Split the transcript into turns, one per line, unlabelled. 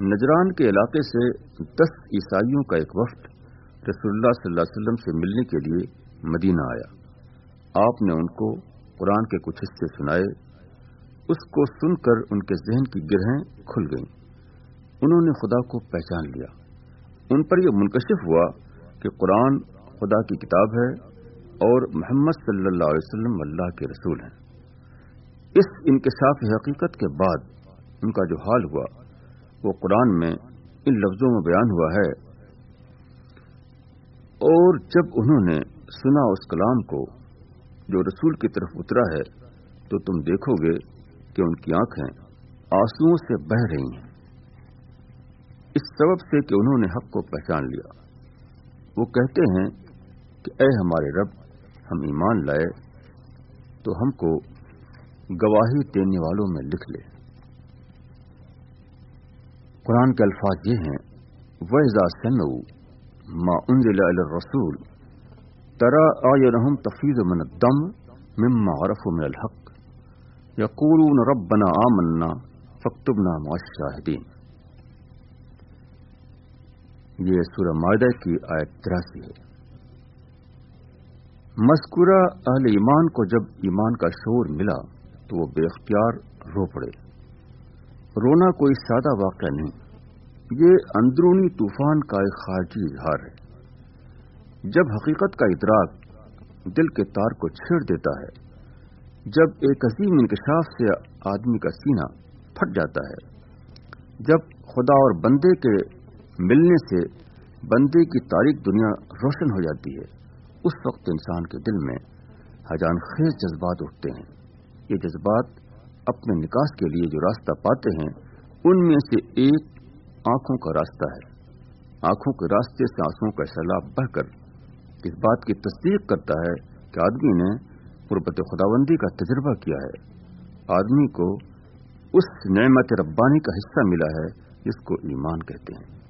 نجران کے علاقے سے دس عیسائیوں کا ایک وفد رسول اللہ صلی اللہ علیہ وسلم سے ملنے کے لیے مدینہ آیا۔ آپ نے ان کو قرآن کے کچھ حصے سنائے۔ اس کو سن کر ان کے ذہن کی گرہیں کھل گئیں۔ انہوں نے خدا کو پہچان لیا۔ ان پر یہ منکشف ہوا کہ قرآن خدا کی کتاب ہے اور محمد صلی اللہ علیہ وسلم اللہ کے رسول ہیں۔ اس انکشاف حقیقت کے بعد ان کا جو حال ہوا وہ قرآن میں ان لفظوں میں بیان ہوا ہے۔ اور جب انہوں نے سنا اس کلام کو جو رسول کی طرف اترا ہے، تو تم دیکھو گے کہ ان کی آنکھیں آنسو سے بہ رہی ہیں۔ اس سبب سے کہ انہوں نے حق کو پہچان لیا۔ وہ کہتے ہیں کہ اے ہمارے رب، ہم ایمان لائے تو ہم کو گواہی دینے والوں میں لکھ لے۔ قرآن کے الفاظ یہ ہیں ویزا سنو ما انزل الى الرسول ترى اعينهم تفيض من الدم مما عرفوا من الحق يقولون ربنا آمنا فاكتبنا مع الشاهدين۔ یہ سورہ معدہ کی آیت تراسی ہے۔ مذکورہ اہل ایمان کو جب ایمان کا شور ملا تو وہ بے اختیار رو پڑے۔ رونا کوئی سادہ واقعہ نہیں۔ یہ اندرونی طوفان کا ایک خارجی اظہار ہے۔ جب حقیقت کا ادراک دل کے تار کو چھیڑ دیتا ہے، جب ایک عظیم انکشاف سے آدمی کا سینہ پھٹ جاتا ہے، جب خدا اور بندے کے ملنے سے بندے کی تاریخ دنیا روشن ہو جاتی ہے، اس وقت انسان کے دل میں حجان خیز جذبات اٹھتے ہیں۔ یہ جذبات اپنے نکاح کے لیے جو راستہ پاتے ہیں، ان میں سے ایک آنکھوں کا راستہ ہے۔ آنکھوں کے راستے سے آنسوں کا سیلاب بہ کر اس بات کی تصدیق کرتا ہے کہ آدمی نے قربت خداوندی کا تجربہ کیا ہے۔ آدمی کو اس نعمت ربانی کا حصہ ملا ہے جس کو ایمان کہتے ہیں۔